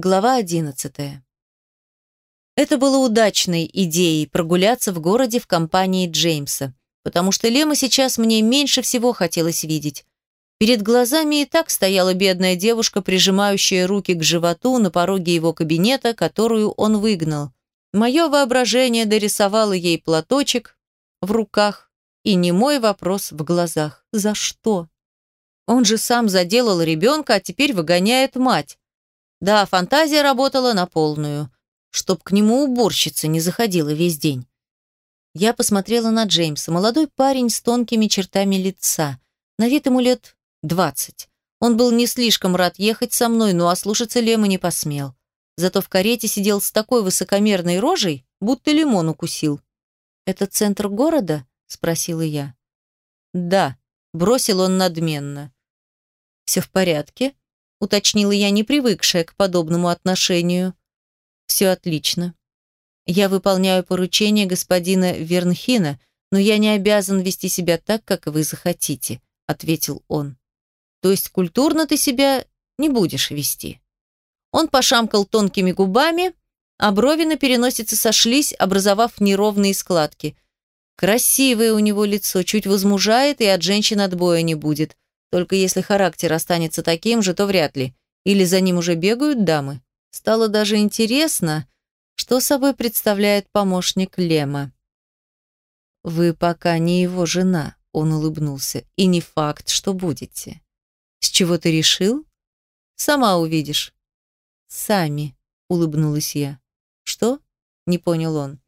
Глава одиннадцатая. Это было удачной идеей прогуляться в городе в компании Джеймса, потому что Лема сейчас мне меньше всего хотелось видеть. Перед глазами и так стояла бедная девушка, прижимающая руки к животу на пороге его кабинета, которую он выгнал. Мое воображение дорисовало ей платочек в руках и немой вопрос в глазах. За что? Он же сам заделал ребенка, а теперь выгоняет мать. Да, фантазия работала на полную, чтоб к нему уборщица не заходила весь день. Я посмотрела на Джеймса, молодой парень с тонкими чертами лица. На вид ему лет двадцать. Он был не слишком рад ехать со мной, но ослушаться Лема не посмел. Зато в карете сидел с такой высокомерной рожей, будто лимон укусил. «Это центр города?» – спросила я. «Да», – бросил он надменно. «Все в порядке?» Уточнила я, не привыкшая к подобному отношению. «Все отлично. Я выполняю поручение господина Вернхина, но я не обязан вести себя так, как вы захотите», ответил он. «То есть культурно ты себя не будешь вести?» Он пошамкал тонкими губами, а брови на переносице сошлись, образовав неровные складки. Красивое у него лицо, чуть возмужает, и от женщин отбоя не будет. Только если характер останется таким же, то вряд ли. Или за ним уже бегают дамы. Стало даже интересно, что собой представляет помощник Лема. «Вы пока не его жена», — он улыбнулся, — «и не факт, что будете». «С чего ты решил?» «Сама увидишь». «Сами», — улыбнулась я. «Что?» — не понял он.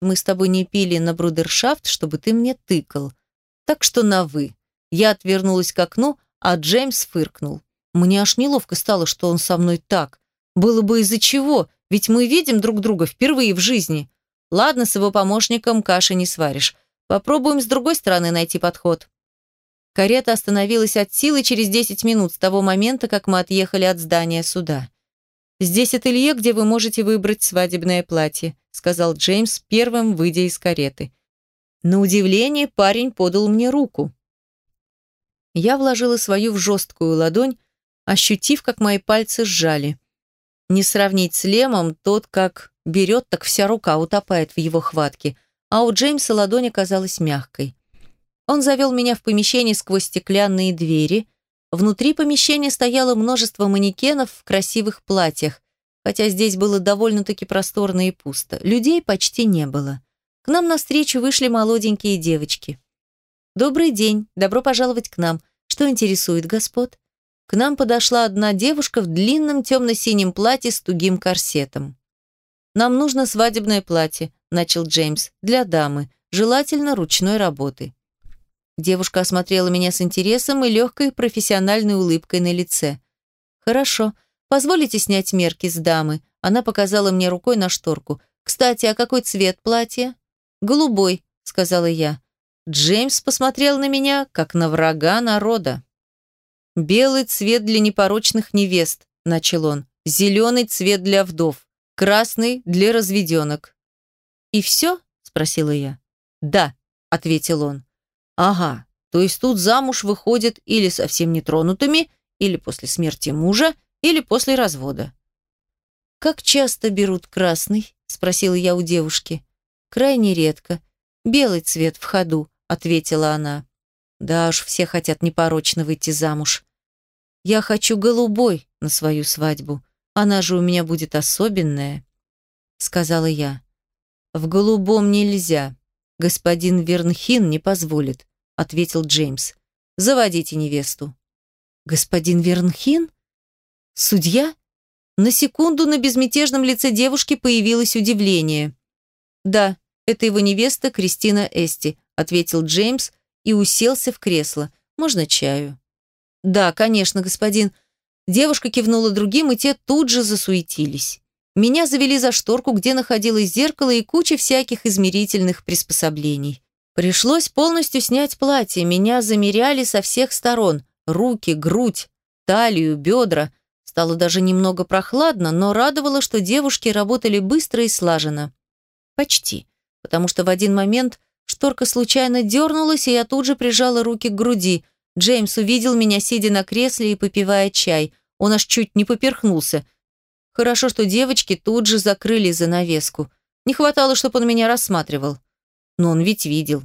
«Мы с тобой не пили на брудершафт, чтобы ты мне тыкал. Так что на «вы». Я отвернулась к окну, а Джеймс фыркнул. Мне аж неловко стало, что он со мной так. Было бы из-за чего, ведь мы видим друг друга впервые в жизни. Ладно, с его помощником каши не сваришь. Попробуем с другой стороны найти подход. Карета остановилась от силы через 10 минут с того момента, как мы отъехали от здания суда. «Здесь ателье, где вы можете выбрать свадебное платье», сказал Джеймс, первым выйдя из кареты. На удивление парень подал мне руку. Я вложила свою в жесткую ладонь, ощутив, как мои пальцы сжали. Не сравнить с Лемом, тот как берет, так вся рука утопает в его хватке, а у Джеймса ладонь оказалась мягкой. Он завел меня в помещение сквозь стеклянные двери. Внутри помещения стояло множество манекенов в красивых платьях, хотя здесь было довольно-таки просторно и пусто. Людей почти не было. К нам навстречу вышли молоденькие девочки. «Добрый день, добро пожаловать к нам. Что интересует господ?» К нам подошла одна девушка в длинном темно-синем платье с тугим корсетом. «Нам нужно свадебное платье», – начал Джеймс, – «для дамы, желательно ручной работы». Девушка осмотрела меня с интересом и легкой профессиональной улыбкой на лице. «Хорошо. Позволите снять мерки с дамы?» Она показала мне рукой на шторку. «Кстати, а какой цвет платья?» «Голубой», — сказала я. Джеймс посмотрел на меня, как на врага народа. «Белый цвет для непорочных невест», – начал он. «Зеленый цвет для вдов. Красный для разведенок». «И все?» – спросила я. «Да», – ответил он. «Ага, то есть тут замуж выходят или совсем нетронутыми, или после смерти мужа, или после развода». «Как часто берут красный?» – спросила я у девушки. «Крайне редко. Белый цвет в ходу», ответила она. Да уж, все хотят непорочно выйти замуж. Я хочу голубой на свою свадьбу. Она же у меня будет особенная, сказала я. В голубом нельзя. Господин Вернхин не позволит, ответил Джеймс. Заводите невесту. Господин Вернхин? Судья? На секунду на безмятежном лице девушки появилось удивление. Да, это его невеста Кристина Эсти, ответил Джеймс и уселся в кресло. «Можно чаю?» «Да, конечно, господин». Девушка кивнула другим, и те тут же засуетились. Меня завели за шторку, где находилось зеркало и куча всяких измерительных приспособлений. Пришлось полностью снять платье, меня замеряли со всех сторон. Руки, грудь, талию, бедра. Стало даже немного прохладно, но радовало, что девушки работали быстро и слаженно. Почти. Потому что в один момент Шторка случайно дернулась, и я тут же прижала руки к груди. Джеймс увидел меня, сидя на кресле и попивая чай. Он аж чуть не поперхнулся. Хорошо, что девочки тут же закрыли занавеску. Не хватало, чтобы он меня рассматривал. Но он ведь видел.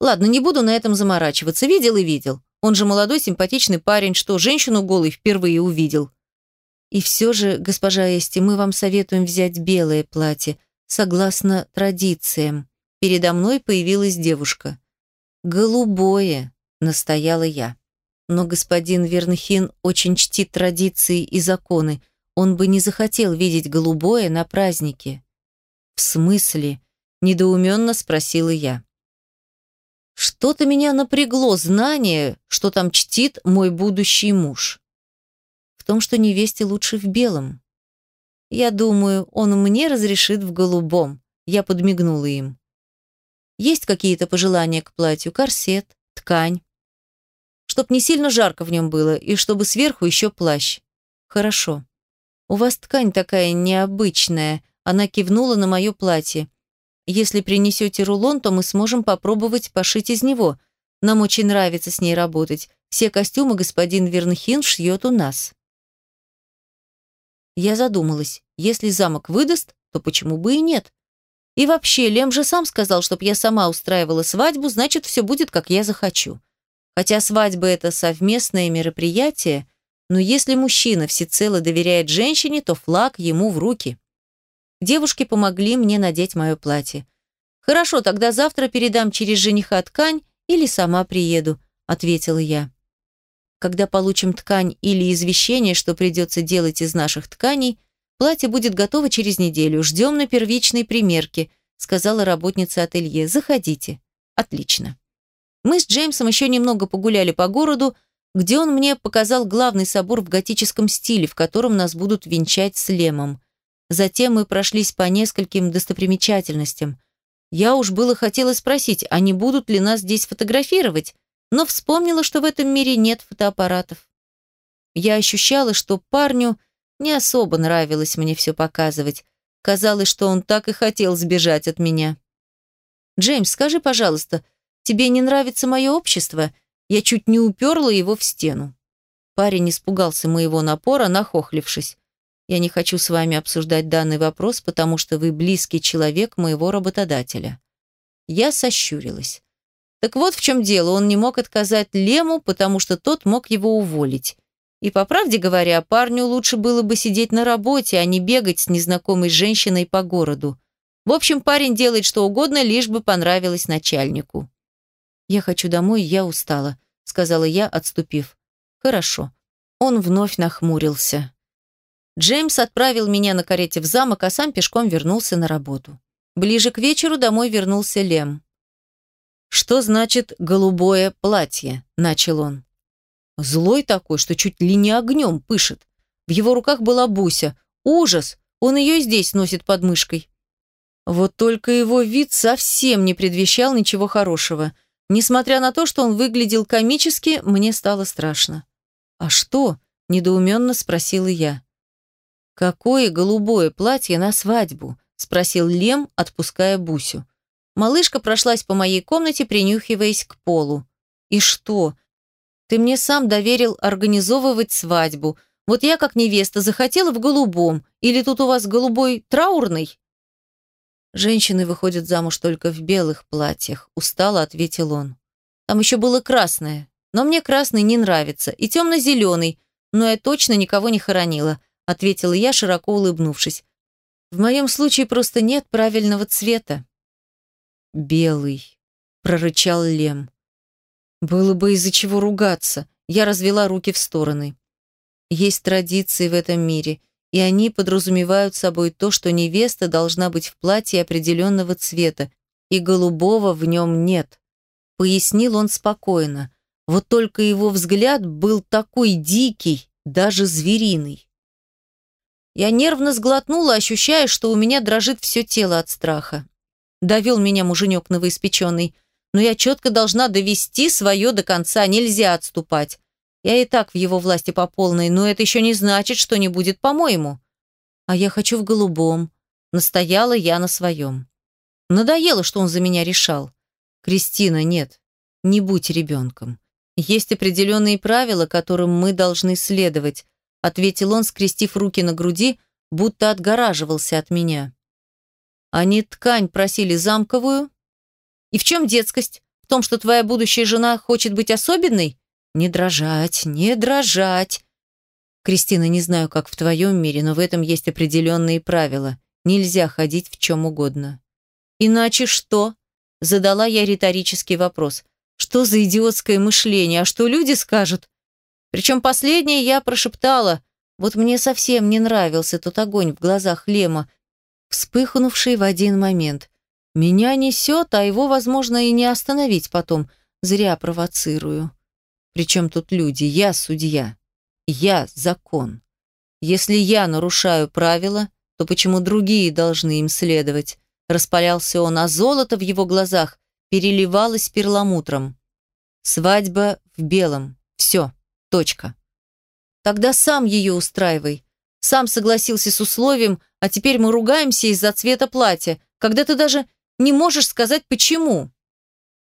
Ладно, не буду на этом заморачиваться. Видел и видел. Он же молодой, симпатичный парень, что женщину голой впервые увидел. И все же, госпожа Эсти, мы вам советуем взять белое платье, согласно традициям. Передо мной появилась девушка. «Голубое», — настояла я. Но господин Вернхин очень чтит традиции и законы. Он бы не захотел видеть голубое на празднике. «В смысле?» – недоуменно спросила я. Что-то меня напрягло знание, что там чтит мой будущий муж. В том, что невесте лучше в белом. Я думаю, он мне разрешит в голубом. Я подмигнула им. Есть какие-то пожелания к платью? Корсет, ткань. Чтоб не сильно жарко в нем было, и чтобы сверху еще плащ. Хорошо. У вас ткань такая необычная. Она кивнула на мое платье. Если принесете рулон, то мы сможем попробовать пошить из него. Нам очень нравится с ней работать. Все костюмы господин Вернхин шьет у нас. Я задумалась. Если замок выдаст, то почему бы и нет? И вообще, Лем же сам сказал, чтоб я сама устраивала свадьбу, значит, все будет, как я захочу. Хотя свадьба – это совместное мероприятие, но если мужчина всецело доверяет женщине, то флаг ему в руки. Девушки помогли мне надеть мое платье. «Хорошо, тогда завтра передам через жениха ткань или сама приеду», – ответила я. Когда получим ткань или извещение, что придется делать из наших тканей, платье будет готово через неделю. Ждем на первичной примерке, сказала работница ателье. Заходите. Отлично. Мы с Джеймсом еще немного погуляли по городу, где он мне показал главный собор в готическом стиле, в котором нас будут венчать с Лемом. Затем мы прошлись по нескольким достопримечательностям. Я уж было хотела спросить, а не будут ли нас здесь фотографировать, но вспомнила, что в этом мире нет фотоаппаратов. Я ощущала, что парню не особо нравилось мне все показывать. Казалось, что он так и хотел сбежать от меня. «Джеймс, скажи, пожалуйста, тебе не нравится мое общество?» Я чуть не уперла его в стену. Парень испугался моего напора, нахохлившись. «Я не хочу с вами обсуждать данный вопрос, потому что вы близкий человек моего работодателя». Я сощурилась. Так вот в чем дело, он не мог отказать Лему, потому что тот мог его уволить. И по правде говоря, парню лучше было бы сидеть на работе, а не бегать с незнакомой женщиной по городу. В общем, парень делает что угодно, лишь бы понравилось начальнику. «Я хочу домой, я устала», — сказала я, отступив. «Хорошо». Он вновь нахмурился. Джеймс отправил меня на карете в замок, а сам пешком вернулся на работу. Ближе к вечеру домой вернулся Лем. «Что значит голубое платье?» – начал он. Злой такой, что чуть ли не огнем пышет. В его руках была Буся. Ужас! Он ее здесь носит под мышкой. Вот только его вид совсем не предвещал ничего хорошего. Несмотря на то, что он выглядел комически, мне стало страшно. «А что?» – недоуменно спросила я. «Какое голубое платье на свадьбу?» – спросил Лем, отпуская Бусю. Малышка прошлась по моей комнате, принюхиваясь к полу. «И что? Ты мне сам доверил организовывать свадьбу. Вот я, как невеста, захотела в голубом. Или тут у вас голубой траурный?» «Женщины выходят замуж только в белых платьях», – устало ответил он. «Там еще было красное. Но мне красный не нравится. И темно-зеленый. Но я точно никого не хоронила», – ответила я, широко улыбнувшись. «В моем случае просто нет правильного цвета». «Белый», — прорычал Лем. «Было бы из-за чего ругаться». Я развела руки в стороны. Есть традиции в этом мире, и они подразумевают собой то, что невеста должна быть в платье определенного цвета, и голубого в нем нет. Пояснил он спокойно. Вот только его взгляд был такой дикий, даже звериный. Я нервно сглотнула, ощущая, что у меня дрожит все тело от страха. Довел меня муженек новоиспеченный. Но я четко должна довести свое до конца, нельзя отступать. Я и так в его власти по полной, но это еще не значит, что не будет по-моему. А я хочу в голубом. Настояла я на своем. Надоело, что он за меня решал. Кристина, нет, не будь ребенком. Есть определенные правила, которым мы должны следовать, ответил он, скрестив руки на груди, будто отгораживался от меня. Они ткань просили замковую. И в чем детскость? В том, что твоя будущая жена хочет быть особенной? Не дрожать, не дрожать. Кристина, не знаю, как в твоем мире, но в этом есть определенные правила. Нельзя ходить в чем угодно. Иначе что? Задала я риторический вопрос. Что за идиотское мышление? А что люди скажут? Причем последнее я прошептала. Вот мне совсем не нравился тот огонь в глазах Лема, вспыхнувший в один момент. Меня несет, а его, возможно, и не остановить потом. Зря провоцирую. Причем тут люди? Я судья. Я закон. Если я нарушаю правила, то почему другие должны им следовать? Распалялся он, а золото в его глазах переливалось перламутром. Свадьба в белом. Все. Точка. Тогда сам ее устраивай. Сам согласился с условием, а теперь мы ругаемся из-за цвета платья, когда ты даже не можешь сказать почему.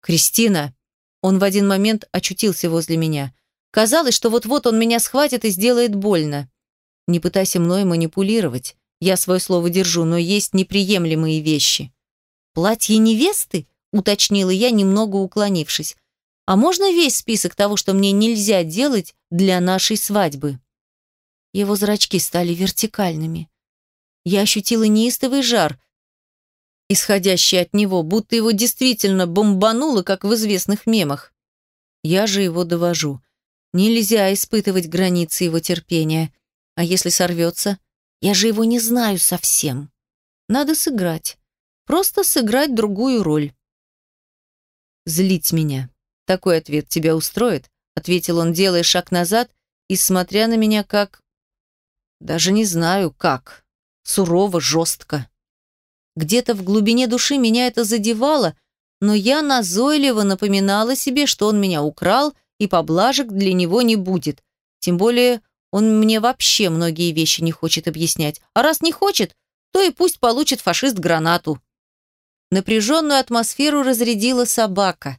Кристина. Он в один момент очутился возле меня. Казалось, что вот-вот он меня схватит и сделает больно. Не пытайся мной манипулировать. Я свое слово держу, но есть неприемлемые вещи. Платье невесты? Уточнила я, немного уклонившись. А можно весь список того, что мне нельзя делать для нашей свадьбы? Его зрачки стали вертикальными. Я ощутила неистовый жар, исходящий от него, будто его действительно бомбануло, как в известных мемах. Я же его довожу. Нельзя испытывать границы его терпения. А если сорвется? Я же его не знаю совсем. Надо сыграть. Просто сыграть другую роль. Злить меня. «Такой ответ тебя устроит?» — ответил он, делая шаг назад и смотря на меня как... Даже не знаю, как. Сурово, жестко. Где-то в глубине души меня это задевало, но я назойливо напоминала себе, что он меня украл, и поблажек для него не будет. Тем более он мне вообще многие вещи не хочет объяснять. А раз не хочет, то и пусть получит фашист гранату. Напряженную атмосферу разрядила собака.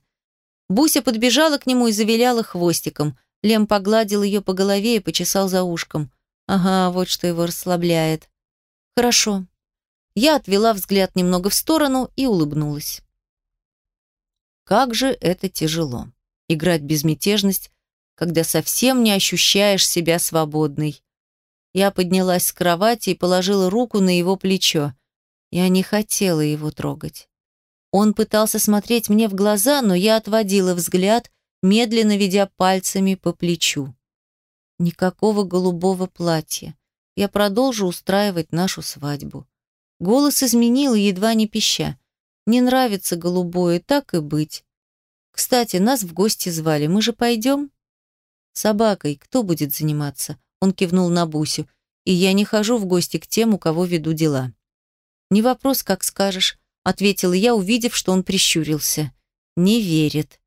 Буся подбежала к нему и завиляла хвостиком. Лем погладил ее по голове и почесал за ушком. Ага, вот что его расслабляет. Хорошо. Я отвела взгляд немного в сторону и улыбнулась. Как же это тяжело. Играть безмятежность, когда совсем не ощущаешь себя свободной. Я поднялась с кровати и положила руку на его плечо. Я не хотела его трогать. Он пытался смотреть мне в глаза, но я отводила взгляд, медленно ведя пальцами по плечу. Никакого голубого платья. Я продолжу устраивать нашу свадьбу. Голос изменил, едва не пища. Не нравится голубое, так и быть. Кстати, нас в гости звали, мы же пойдем? Собакой кто будет заниматься? Он кивнул на Бусю. И я не хожу в гости к тем, у кого веду дела. Не вопрос, как скажешь ответила я, увидев, что он прищурился. Не верит.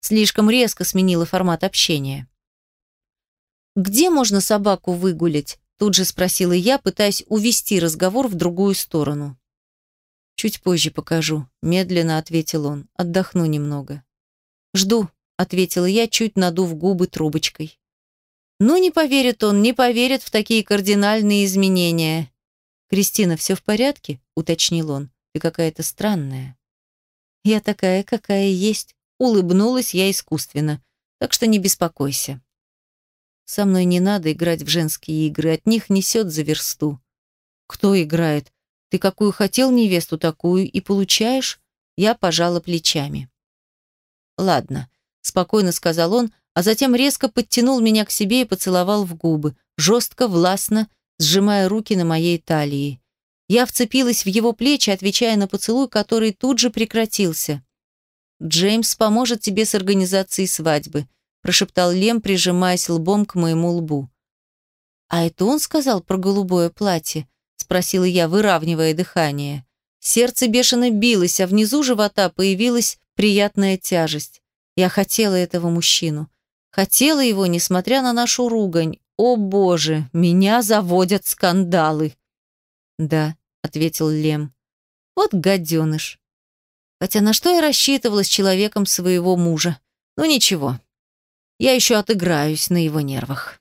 Слишком резко сменила формат общения. «Где можно собаку выгулять?» Тут же спросила я, пытаясь увести разговор в другую сторону. «Чуть позже покажу», — медленно ответил он. «Отдохну немного». «Жду», — ответила я, чуть надув губы трубочкой. «Ну, не поверит он, не поверит в такие кардинальные изменения». «Кристина, все в порядке?» — уточнил он. Ты какая-то странная. Я такая, какая есть. Улыбнулась я искусственно. Так что не беспокойся. Со мной не надо играть в женские игры, от них несет за версту. Кто играет? Ты какую хотел невесту, такую и получаешь? Я пожала плечами. Ладно, спокойно сказал он, а затем резко подтянул меня к себе и поцеловал в губы, жестко, властно, сжимая руки на моей талии. Я вцепилась в его плечи, отвечая на поцелуй, который тут же прекратился. «Джеймс поможет тебе с организацией свадьбы», прошептал Лем, прижимаясь лбом к моему лбу. «А это он сказал про голубое платье?» спросила я, выравнивая дыхание. Сердце бешено билось, а внизу живота появилась приятная тяжесть. Я хотела этого мужчину. Хотела его, несмотря на нашу ругань. О боже, меня заводят скандалы. Да, — ответил Лем. «Вот гаденыш. Хотя на что я рассчитывала с человеком своего мужа? Ну ничего, я еще отыграюсь на его нервах».